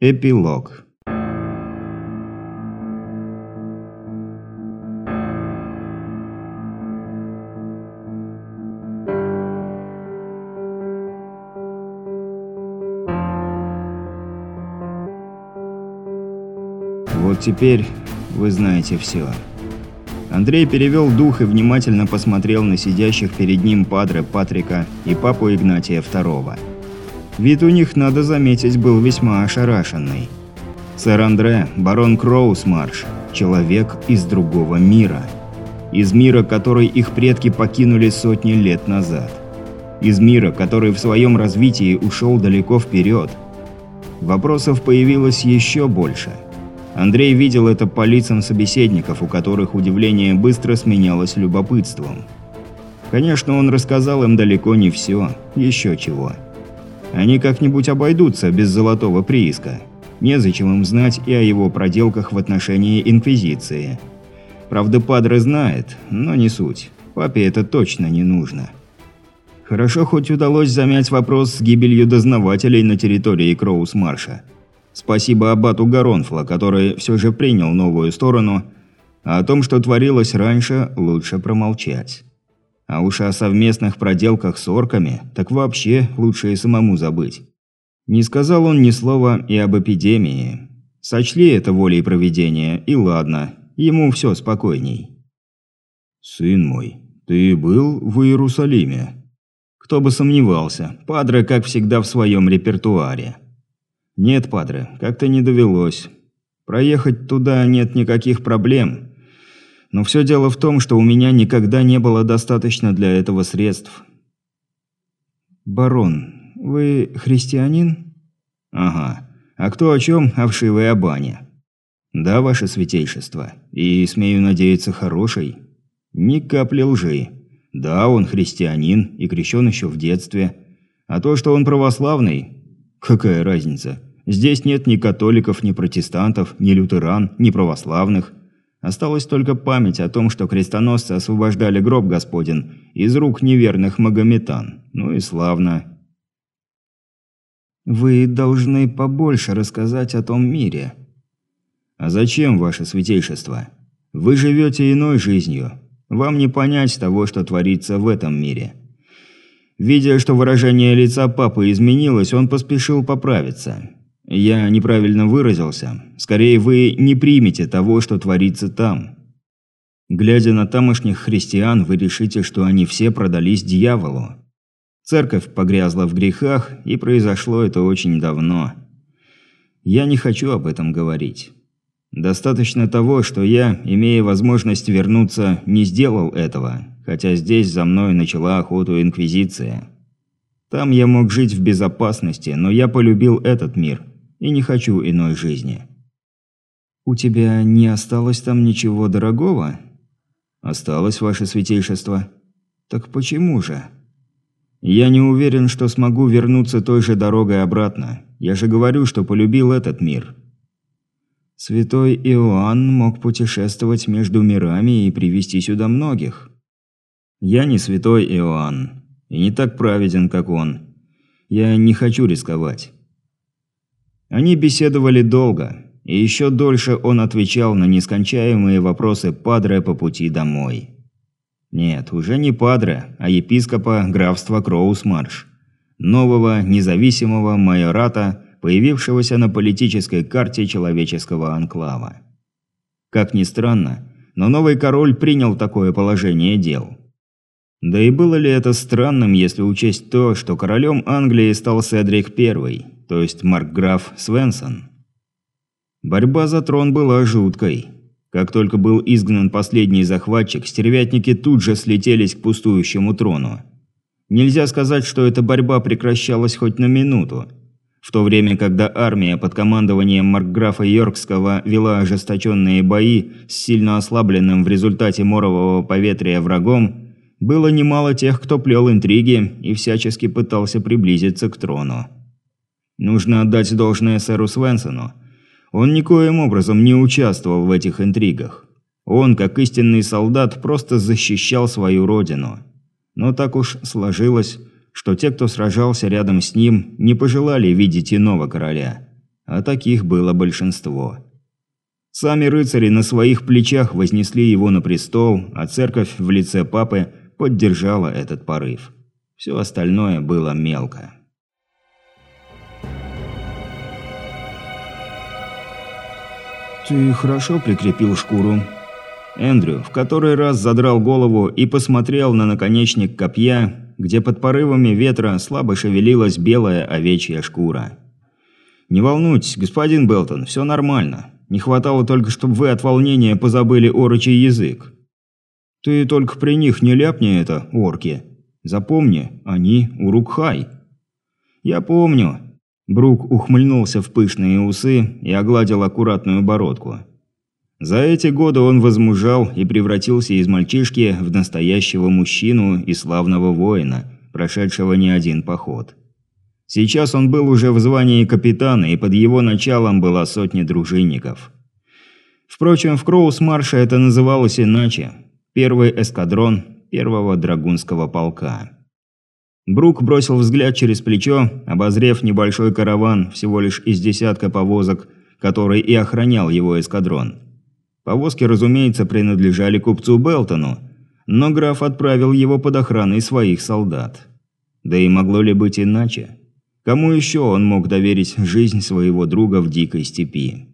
Эпилог. Вот теперь вы знаете все. Андрей перевел дух и внимательно посмотрел на сидящих перед ним падре Патрика и папу Игнатия II. Вид у них, надо заметить, был весьма ошарашенный. Сэр Андре, барон Кроусмарш, человек из другого мира. Из мира, который их предки покинули сотни лет назад. Из мира, который в своем развитии ушел далеко вперед. Вопросов появилось еще больше. Андрей видел это по лицам собеседников, у которых удивление быстро сменялось любопытством. Конечно, он рассказал им далеко не все, еще чего. Они как-нибудь обойдутся без золотого прииска. Незачем им знать и о его проделках в отношении Инквизиции. Правда, Падре знает, но не суть. Папе это точно не нужно. Хорошо хоть удалось замять вопрос с гибелью дознавателей на территории Кроус-Марша. Спасибо аббату Гаронфла, который все же принял новую сторону, а о том, что творилось раньше, лучше промолчать. А уж о совместных проделках с орками, так вообще лучше и самому забыть. Не сказал он ни слова и об эпидемии. Сочли это волей проведения, и ладно, ему все спокойней. «Сын мой, ты был в Иерусалиме?» Кто бы сомневался, Падре, как всегда, в своем репертуаре. «Нет, Падре, как-то не довелось. Проехать туда нет никаких проблем, но все дело в том, что у меня никогда не было достаточно для этого средств. «Барон, вы христианин?» «Ага. А кто о чем, о вшивой бане?» «Да, ваше святейшество. И, смею надеяться, хороший?» «Ни капли лжи. Да, он христианин и крещен еще в детстве. А то, что он православный... Какая разница? Здесь нет ни католиков, ни протестантов, ни лютеран, ни православных. Осталась только память о том, что крестоносцы освобождали гроб Господен из рук неверных магометан. Ну и славно. «Вы должны побольше рассказать о том мире». «А зачем, ваше святейшество? Вы живете иной жизнью. Вам не понять того, что творится в этом мире». Видя, что выражение лица папы изменилось, он поспешил поправиться. Я неправильно выразился. Скорее, вы не примете того, что творится там. Глядя на тамошних христиан, вы решите, что они все продались дьяволу. Церковь погрязла в грехах, и произошло это очень давно. Я не хочу об этом говорить. Достаточно того, что я, имея возможность вернуться, не сделал этого, хотя здесь за мной начала охоту Инквизиция. Там я мог жить в безопасности, но я полюбил этот мир – и не хочу иной жизни. У тебя не осталось там ничего дорогого? Осталось, ваше святейшество. Так почему же? Я не уверен, что смогу вернуться той же дорогой обратно. Я же говорю, что полюбил этот мир. Святой Иоанн мог путешествовать между мирами и привести сюда многих. Я не святой Иоанн, и не так праведен, как он. Я не хочу рисковать. Они беседовали долго, и еще дольше он отвечал на нескончаемые вопросы Падре по пути домой. Нет, уже не Падре, а епископа графства Кроусмарш. Нового независимого майората, появившегося на политической карте человеческого анклава. Как ни странно, но новый король принял такое положение дел. Да и было ли это странным, если учесть то, что королем Англии стал Седрик I, то есть маркграф Свенсон. Борьба за трон была жуткой. Как только был изгнан последний захватчик, стервятники тут же слетелись к пустующему трону. Нельзя сказать, что эта борьба прекращалась хоть на минуту. В то время, когда армия под командованием маркграфа Йоркского вела ожесточенные бои с сильно ослабленным в результате морового поветрия врагом, было немало тех, кто плел интриги и всячески пытался приблизиться к трону. Нужно отдать должное сэру Свенсону. Он никоим образом не участвовал в этих интригах. Он, как истинный солдат, просто защищал свою родину. Но так уж сложилось, что те, кто сражался рядом с ним, не пожелали видеть иного короля. а таких было большинство. Сами рыцари на своих плечах вознесли его на престол, а церковь в лице папы поддержала этот порыв. Все остальное было мелко. «Ты хорошо прикрепил шкуру?» Эндрю в который раз задрал голову и посмотрел на наконечник копья, где под порывами ветра слабо шевелилась белая овечья шкура. «Не волнуйтесь, господин Белтон, все нормально. Не хватало только, чтобы вы от волнения позабыли орочий язык. Ты только при них не ляпни это, орки. Запомни, они Урукхай». «Я помню». Брук ухмыльнулся в пышные усы и огладил аккуратную бородку. За эти годы он возмужал и превратился из мальчишки в настоящего мужчину и славного воина, прошедшего не один поход. Сейчас он был уже в звании капитана, и под его началом была сотня дружинников. Впрочем, в Кроус-марше это называлось иначе. Первый эскадрон первого драгунского полка. Брук бросил взгляд через плечо, обозрев небольшой караван, всего лишь из десятка повозок, который и охранял его эскадрон. Повозки, разумеется, принадлежали купцу Белтону, но граф отправил его под охраной своих солдат. Да и могло ли быть иначе? Кому еще он мог доверить жизнь своего друга в дикой степи?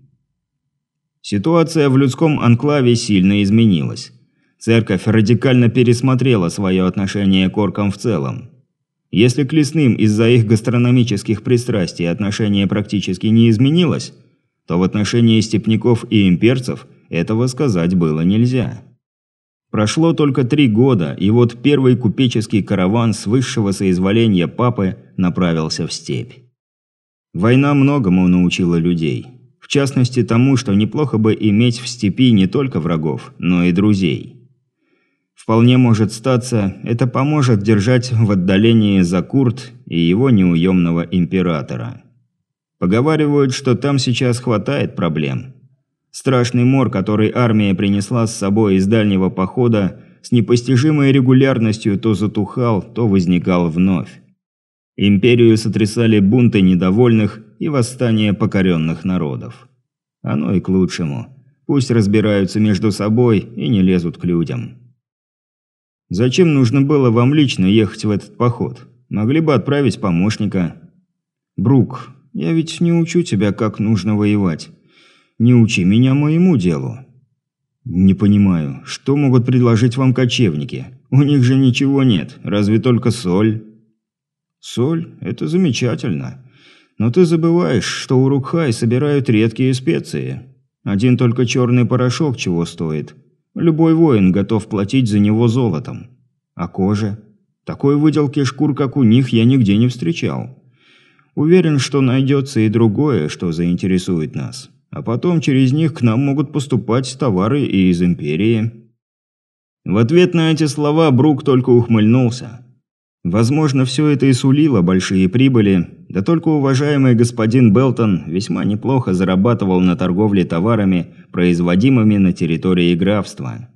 Ситуация в людском анклаве сильно изменилась. Церковь радикально пересмотрела свое отношение к оркам в целом. Если к лесным из-за их гастрономических пристрастий отношение практически не изменилось, то в отношении степняков и имперцев этого сказать было нельзя. Прошло только три года, и вот первый купеческий караван с высшего соизволения папы направился в степь. Война многому научила людей. В частности тому, что неплохо бы иметь в степи не только врагов, но и друзей. Вполне может статься, это поможет держать в отдалении Закурт и его неуемного императора. Поговаривают, что там сейчас хватает проблем. Страшный мор, который армия принесла с собой из дальнего похода, с непостижимой регулярностью то затухал, то возникал вновь. Империю сотрясали бунты недовольных и восстания покоренных народов. Оно и к лучшему. Пусть разбираются между собой и не лезут к людям. Зачем нужно было вам лично ехать в этот поход? Могли бы отправить помощника. Брук, я ведь не учу тебя, как нужно воевать. Не учи меня моему делу». «Не понимаю, что могут предложить вам кочевники? У них же ничего нет, разве только соль». «Соль – это замечательно. Но ты забываешь, что у Рукхай собирают редкие специи. Один только черный порошок чего стоит. Любой воин готов платить за него золотом. А кожа? Такой выделки шкур, как у них, я нигде не встречал. Уверен, что найдется и другое, что заинтересует нас а потом через них к нам могут поступать товары и из Империи». В ответ на эти слова Брук только ухмыльнулся. Возможно, все это и сулило большие прибыли, да только уважаемый господин Белтон весьма неплохо зарабатывал на торговле товарами, производимыми на территории графства.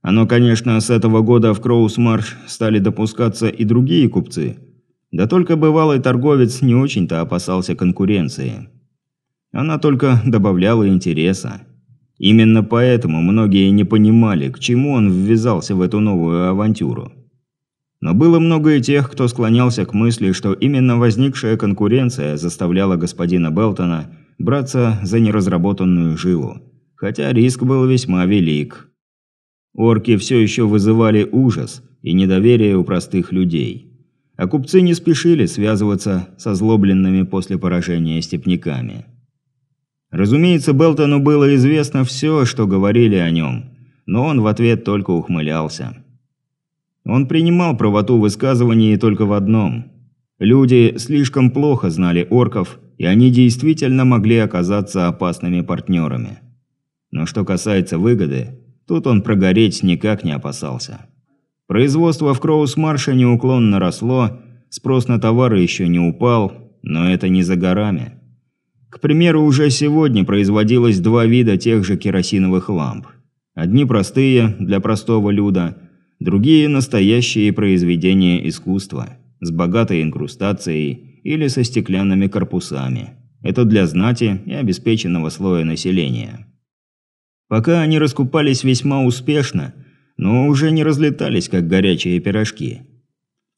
Оно, конечно, с этого года в Кроусмарш стали допускаться и другие купцы, да только бывалый торговец не очень-то опасался конкуренции. Она только добавляла интереса. Именно поэтому многие не понимали, к чему он ввязался в эту новую авантюру. Но было много и тех, кто склонялся к мысли, что именно возникшая конкуренция заставляла господина Белтона браться за неразработанную жилу, хотя риск был весьма велик. Орки все еще вызывали ужас и недоверие у простых людей. А купцы не спешили связываться со злобленными после поражения степняками. Разумеется, Белтону было известно все, что говорили о нем, но он в ответ только ухмылялся. Он принимал правоту высказываний только в одном. Люди слишком плохо знали орков, и они действительно могли оказаться опасными партнерами. Но что касается выгоды, тут он прогореть никак не опасался. Производство в Кроус-Марше неуклонно росло, спрос на товары еще не упал, но это не за горами. К примеру, уже сегодня производилось два вида тех же керосиновых ламп. Одни простые, для простого люда, другие – настоящие произведения искусства, с богатой инкрустацией или со стеклянными корпусами. Это для знати и обеспеченного слоя населения. Пока они раскупались весьма успешно, но уже не разлетались, как горячие пирожки.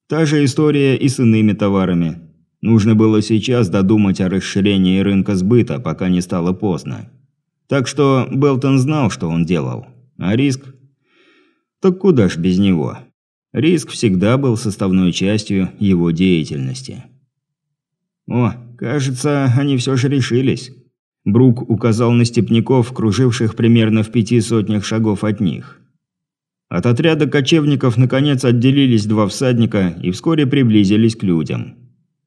Та же история и с иными товарами. Нужно было сейчас додумать о расширении рынка сбыта, пока не стало поздно. Так что Белтон знал, что он делал. А риск? Так куда ж без него? Риск всегда был составной частью его деятельности. О, кажется, они все же решились. Брук указал на степняков, круживших примерно в пяти сотнях шагов от них. От отряда кочевников наконец отделились два всадника и вскоре приблизились к людям.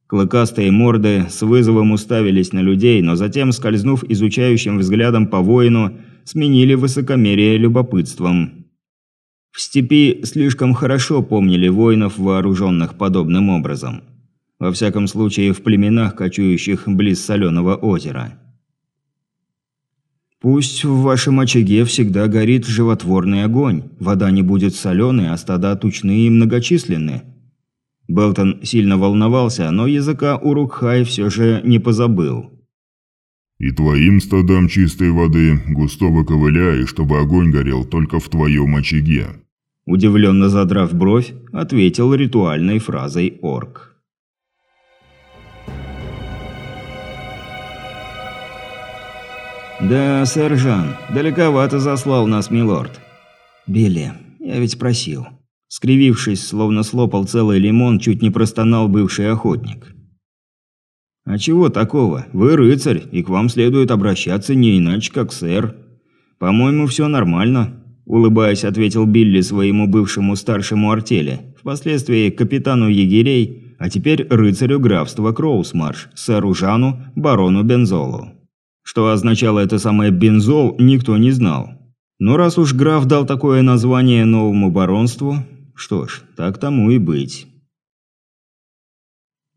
Клыкастые морды с вызовом уставились на людей, но затем, скользнув изучающим взглядом по воину, сменили высокомерие любопытством. В степи слишком хорошо помнили воинов, вооруженных подобным образом. Во всяком случае, в племенах, кочующих близ соленого озера. Пусть в вашем очаге всегда горит животворный огонь, вода не будет соленой, а стада тучные и многочисленны. Белтон сильно волновался, но языка Урукхай все же не позабыл. «И твоим стадам чистой воды густого ковыля, и чтобы огонь горел только в твоем очаге», удивленно задрав бровь, ответил ритуальной фразой орк. «Да, сэр Жан, далековато заслал нас милорд». «Билли, я ведь просил». Скривившись, словно слопал целый лимон, чуть не простонал бывший охотник. «А чего такого? Вы рыцарь, и к вам следует обращаться не иначе, как сэр. По-моему, все нормально», – улыбаясь, ответил Билли своему бывшему старшему артели, впоследствии капитану егерей, а теперь рыцарю графства Кроусмарш, сэру Жану, барону Бензолу. Что означало это самое «бензол», никто не знал. Но раз уж граф дал такое название новому баронству, что ж, так тому и быть.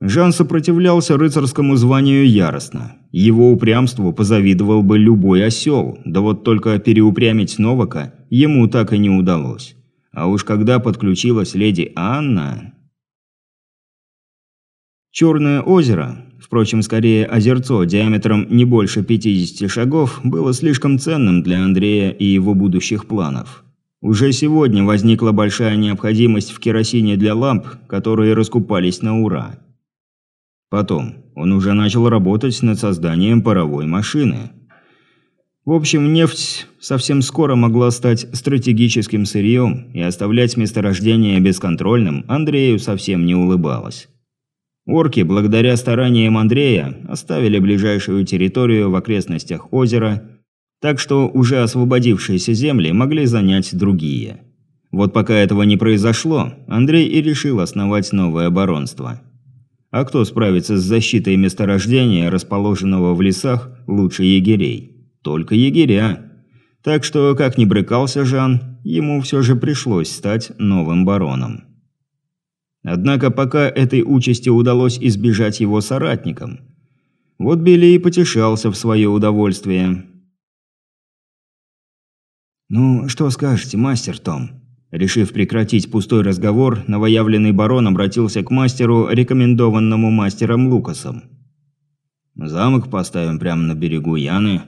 Жан сопротивлялся рыцарскому званию яростно. Его упрямству позавидовал бы любой осел, да вот только переупрямить Новака ему так и не удалось. А уж когда подключилась леди Анна... Черное озеро впрочем, скорее озерцо диаметром не больше 50 шагов, было слишком ценным для Андрея и его будущих планов. Уже сегодня возникла большая необходимость в керосине для ламп, которые раскупались на ура. Потом, он уже начал работать над созданием паровой машины. В общем, нефть совсем скоро могла стать стратегическим сырьем, и оставлять месторождение бесконтрольным Андрею совсем не улыбалось. Орки, благодаря стараниям Андрея, оставили ближайшую территорию в окрестностях озера, так что уже освободившиеся земли могли занять другие. Вот пока этого не произошло, Андрей и решил основать новое оборонство. А кто справится с защитой месторождения, расположенного в лесах, лучше егерей? Только егеря. Так что, как ни брыкался Жан, ему все же пришлось стать новым бароном. Однако пока этой участи удалось избежать его соратникам. Вот Билли и потешался в свое удовольствие. «Ну, что скажете, мастер Том?» Решив прекратить пустой разговор, новоявленный барон обратился к мастеру, рекомендованному мастером Лукасом. «Замок поставим прямо на берегу Яны.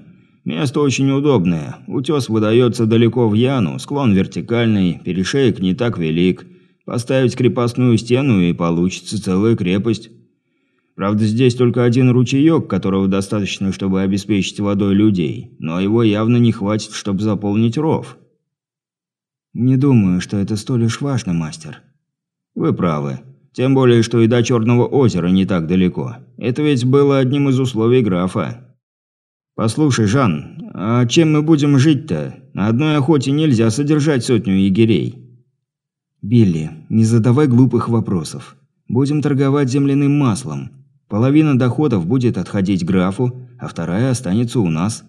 Место очень удобное. Утес выдается далеко в Яну, склон вертикальный, перешеек не так велик». Поставить крепостную стену и получится целая крепость. Правда, здесь только один ручеек, которого достаточно, чтобы обеспечить водой людей, но его явно не хватит, чтобы заполнить ров. Не думаю, что это столь уж важно, мастер. Вы правы. Тем более, что и до Черного озера не так далеко. Это ведь было одним из условий графа. Послушай, Жан, а чем мы будем жить-то? На одной охоте нельзя содержать сотню егерей. «Билли, не задавай глупых вопросов. Будем торговать земляным маслом. Половина доходов будет отходить графу, а вторая останется у нас».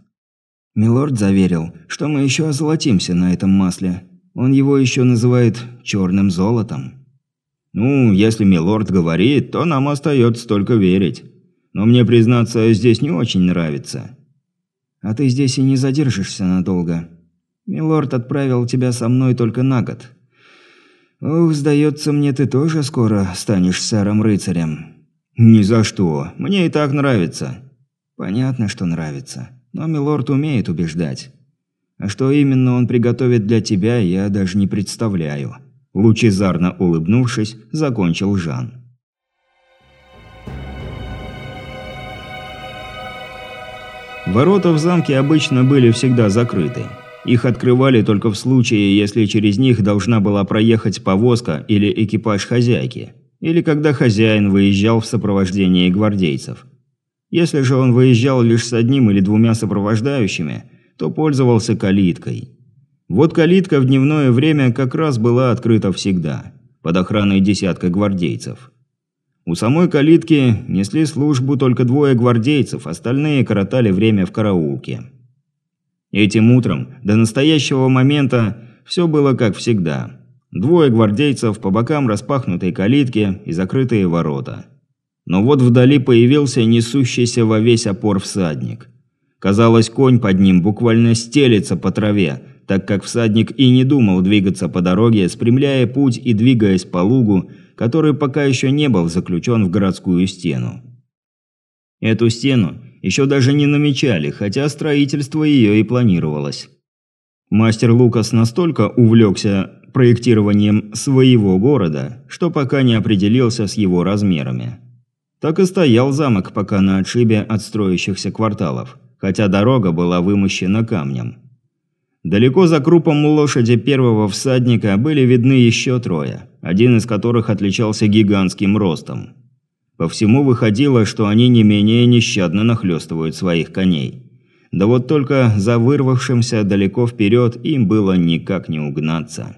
Милорд заверил, что мы еще озолотимся на этом масле. Он его еще называет черным золотом. «Ну, если Милорд говорит, то нам остается только верить. Но мне, признаться, здесь не очень нравится». «А ты здесь и не задержишься надолго. Милорд отправил тебя со мной только на год. «Ох, сдается мне, ты тоже скоро станешь сэром-рыцарем». «Ни за что. Мне и так нравится». Понятно, что нравится. Но милорд умеет убеждать. А что именно он приготовит для тебя, я даже не представляю. Лучезарно улыбнувшись, закончил Жан. Ворота в замке обычно были всегда закрыты. Их открывали только в случае, если через них должна была проехать повозка или экипаж хозяйки, или когда хозяин выезжал в сопровождении гвардейцев. Если же он выезжал лишь с одним или двумя сопровождающими, то пользовался калиткой. Вот калитка в дневное время как раз была открыта всегда, под охраной десятка гвардейцев. У самой калитки несли службу только двое гвардейцев, остальные коротали время в караулке. Этим утром, до настоящего момента, все было как всегда. Двое гвардейцев по бокам распахнутой калитки и закрытые ворота. Но вот вдали появился несущийся во весь опор всадник. Казалось, конь под ним буквально стелется по траве, так как всадник и не думал двигаться по дороге, спрямляя путь и двигаясь по лугу, который пока еще не был заключен в городскую стену. Эту стену еще даже не намечали, хотя строительство ее и планировалось. Мастер Лукас настолько увлекся проектированием своего города, что пока не определился с его размерами. Так и стоял замок пока на отшибе от строящихся кварталов, хотя дорога была вымощена камнем. Далеко за крупом лошади первого всадника были видны еще трое, один из которых отличался гигантским ростом. По всему выходило, что они не менее нещадно нахлестывают своих коней. Да вот только за вырвавшимся далеко вперед им было никак не угнаться.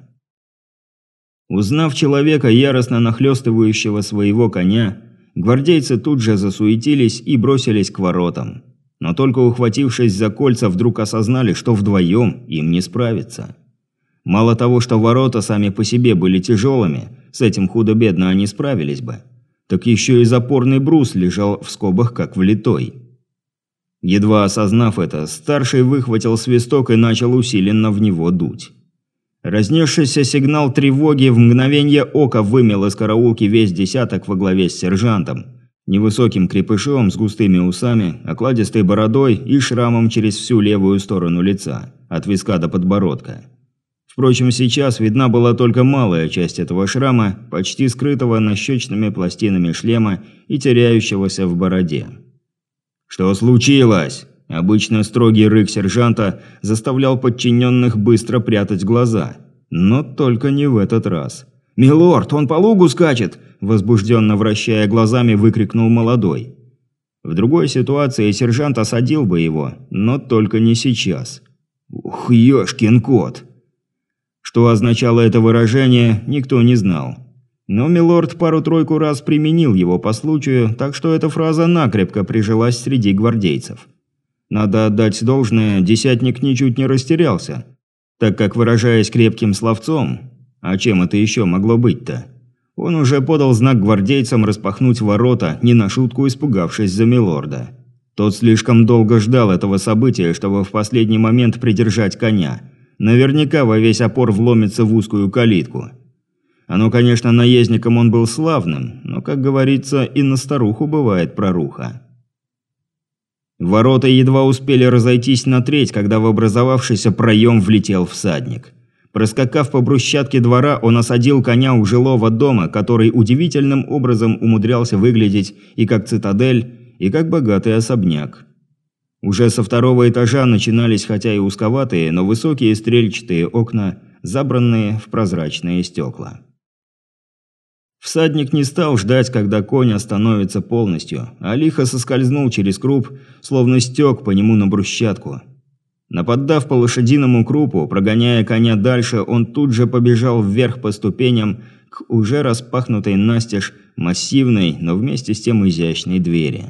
Узнав человека, яростно нахлестывающего своего коня, гвардейцы тут же засуетились и бросились к воротам. Но только ухватившись за кольца, вдруг осознали, что вдвоем им не справиться. Мало того, что ворота сами по себе были тяжелыми, с этим худо-бедно они справились бы – так еще и запорный брус лежал в скобах как влитой. Едва осознав это, старший выхватил свисток и начал усиленно в него дуть. Разнесшийся сигнал тревоги в мгновение ока вымел из караулки весь десяток во главе с сержантом, невысоким крепышом с густыми усами, окладистой бородой и шрамом через всю левую сторону лица, от виска до подбородка. Впрочем, сейчас видна была только малая часть этого шрама, почти скрытого нащечными пластинами шлема и теряющегося в бороде. «Что случилось?» Обычно строгий рык сержанта заставлял подчиненных быстро прятать глаза. Но только не в этот раз. «Милорд, он по лугу скачет!» Возбужденно вращая глазами, выкрикнул молодой. В другой ситуации сержант осадил бы его, но только не сейчас. «Ух, ёшкин кот!» Что означало это выражение, никто не знал. Но Милорд пару-тройку раз применил его по случаю, так что эта фраза накрепко прижилась среди гвардейцев. Надо отдать должное, десятник ничуть не растерялся, так как, выражаясь крепким словцом, а чем это еще могло быть-то, он уже подал знак гвардейцам распахнуть ворота, не на шутку испугавшись за Милорда. Тот слишком долго ждал этого события, чтобы в последний момент придержать коня – Наверняка во весь опор вломится в узкую калитку. Оно, конечно, наездником он был славным, но, как говорится, и на старуху бывает проруха. Ворота едва успели разойтись на треть, когда в образовавшийся проем влетел всадник. Проскакав по брусчатке двора, он осадил коня у жилого дома, который удивительным образом умудрялся выглядеть и как цитадель, и как богатый особняк. Уже со второго этажа начинались хотя и узковатые, но высокие стрельчатые окна, забранные в прозрачные стекла. Всадник не стал ждать, когда конь остановится полностью, а лихо соскользнул через круп, словно стек по нему на брусчатку. Наподдав по лошадиному крупу, прогоняя коня дальше, он тут же побежал вверх по ступеням к уже распахнутой настежь массивной, но вместе с тем изящной двери.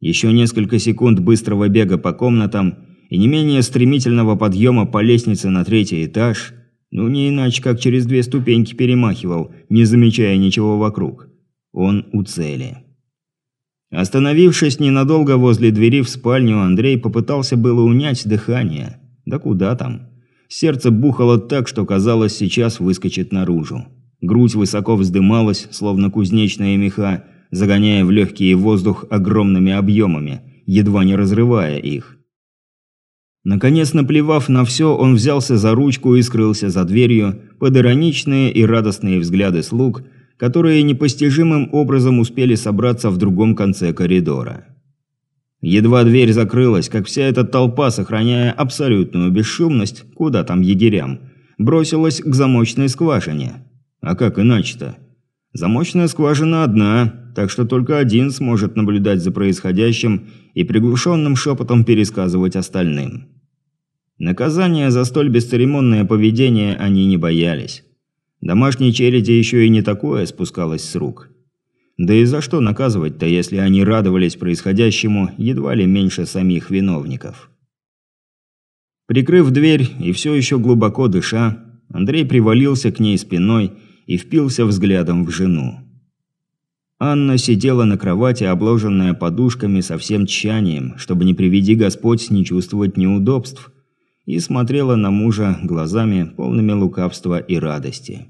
Еще несколько секунд быстрого бега по комнатам и не менее стремительного подъема по лестнице на третий этаж, ну не иначе как через две ступеньки перемахивал, не замечая ничего вокруг. Он у цели. Остановившись ненадолго возле двери в спальню, Андрей попытался было унять дыхание. Да куда там? Сердце бухало так, что казалось, сейчас выскочит наружу. Грудь высоко вздымалась, словно кузнечная меха, загоняя в легкий воздух огромными объемами, едва не разрывая их. Наконец, наплевав на все, он взялся за ручку и скрылся за дверью под ироничные и радостные взгляды слуг, которые непостижимым образом успели собраться в другом конце коридора. Едва дверь закрылась, как вся эта толпа, сохраняя абсолютную бесшумность, куда там егерям, бросилась к замочной скважине. А как иначе-то? Замочная скважина одна, так что только один сможет наблюдать за происходящим и приглушенным шепотом пересказывать остальным. Наказания за столь бесцеремонное поведение они не боялись. Домашней череди еще и не такое спускалось с рук. Да и за что наказывать-то, если они радовались происходящему едва ли меньше самих виновников? Прикрыв дверь и все еще глубоко дыша, Андрей привалился к ней спиной и впился взглядом в жену. Анна сидела на кровати, обложенная подушками со всем тщанием, чтобы не приведи Господь не чувствовать неудобств, и смотрела на мужа глазами, полными лукавства и радости.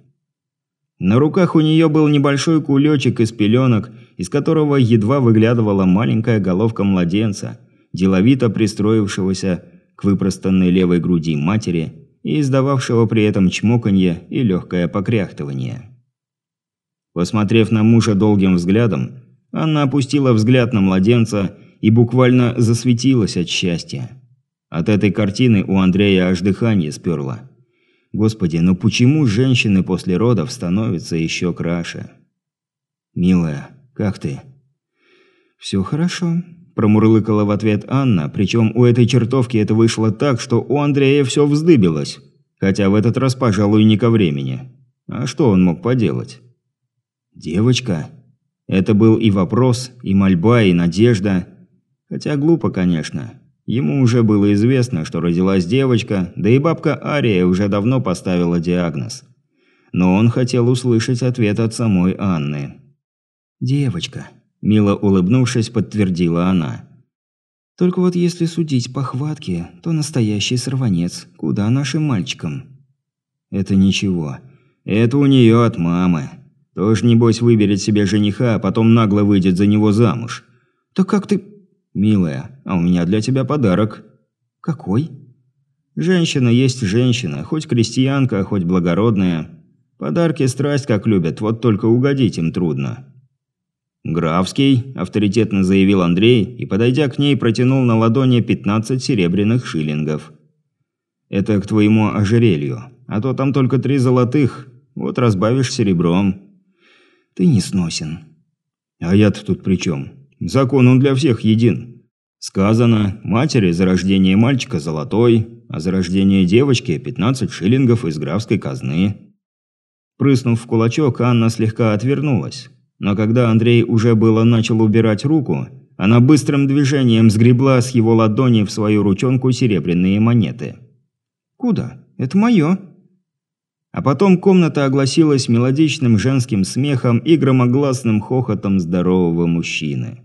На руках у нее был небольшой кулечек из пеленок, из которого едва выглядывала маленькая головка младенца, деловито пристроившегося к выпростанной левой груди матери и издававшего при этом чмоканье и легкое покряхтывание. Посмотрев на мужа долгим взглядом, она опустила взгляд на младенца и буквально засветилась от счастья. От этой картины у Андрея аж дыхание сперло. Господи, но почему женщины после родов становятся еще краше? «Милая, как ты?» «Все хорошо», – промурлыкала в ответ Анна, причем у этой чертовки это вышло так, что у Андрея все вздыбилось. Хотя в этот раз, пожалуй, не ко времени. А что он мог поделать? «Девочка?» Это был и вопрос, и мольба, и надежда. Хотя глупо, конечно. Ему уже было известно, что родилась девочка, да и бабка Ария уже давно поставила диагноз. Но он хотел услышать ответ от самой Анны. «Девочка», – мило улыбнувшись, подтвердила она. «Только вот если судить по хватке, то настоящий сорванец. Куда нашим мальчикам?» «Это ничего. Это у нее от мамы. Тоже, небось, выберет себе жениха, а потом нагло выйдет за него замуж. Так как ты...» «Милая, а у меня для тебя подарок». «Какой?» «Женщина есть женщина, хоть крестьянка, хоть благородная. Подарки страсть как любят, вот только угодить им трудно». «Графский», – авторитетно заявил Андрей и, подойдя к ней, протянул на ладони 15 серебряных шиллингов. «Это к твоему ожерелью, а то там только три золотых, вот разбавишь серебром». «Ты не сносен». «А я-то тут при чем? Закон он для всех един. Сказано, матери за рождение мальчика золотой, а за рождение девочки 15 шиллингов из графской казны. Прыснув в кулачок, Анна слегка отвернулась. Но когда Андрей уже было начал убирать руку, она быстрым движением сгребла с его ладони в свою ручонку серебряные монеты. «Куда? Это мое!» А потом комната огласилась мелодичным женским смехом и громогласным хохотом здорового мужчины.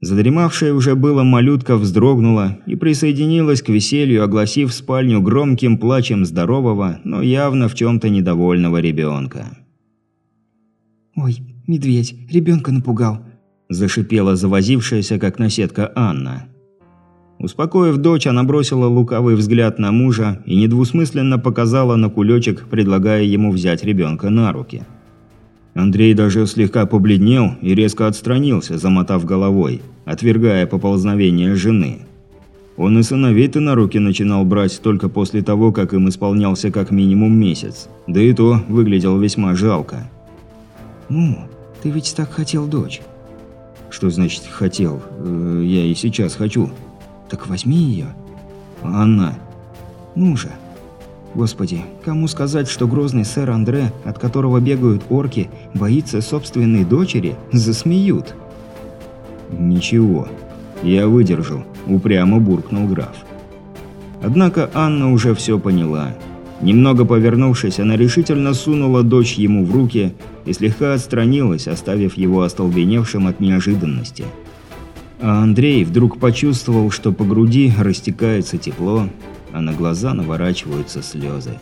Задремавшая уже было малютка вздрогнула и присоединилась к веселью, огласив спальню громким плачем здорового, но явно в чем-то недовольного ребенка. «Ой, медведь, ребенка напугал», – зашипела завозившаяся, как наседка, Анна. Успокоив дочь, она бросила лукавый взгляд на мужа и недвусмысленно показала на кулечек, предлагая ему взять ребенка на руки. Андрей даже слегка побледнел и резко отстранился, замотав головой, отвергая поползновение жены. Он и сыновей-то на руки начинал брать только после того, как им исполнялся как минимум месяц. Да и то выглядел весьма жалко. «Ну, ты ведь так хотел дочь». «Что значит «хотел»? Э, я и сейчас хочу». «Так возьми ее». «Анна». «Ну же». Господи, кому сказать, что грозный сэр Андре, от которого бегают орки, боится собственной дочери, засмеют? Ничего, я выдержу, упрямо буркнул граф. Однако Анна уже все поняла. Немного повернувшись, она решительно сунула дочь ему в руки и слегка отстранилась, оставив его остолбеневшим от неожиданности. А Андрей вдруг почувствовал, что по груди растекается тепло, а на глаза наворачиваются слезы.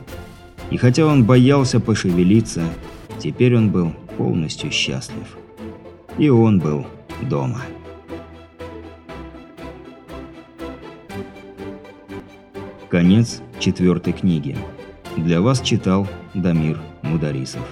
И хотя он боялся пошевелиться, теперь он был полностью счастлив. И он был дома. Конец четвертой книги. Для вас читал Дамир Мударисов.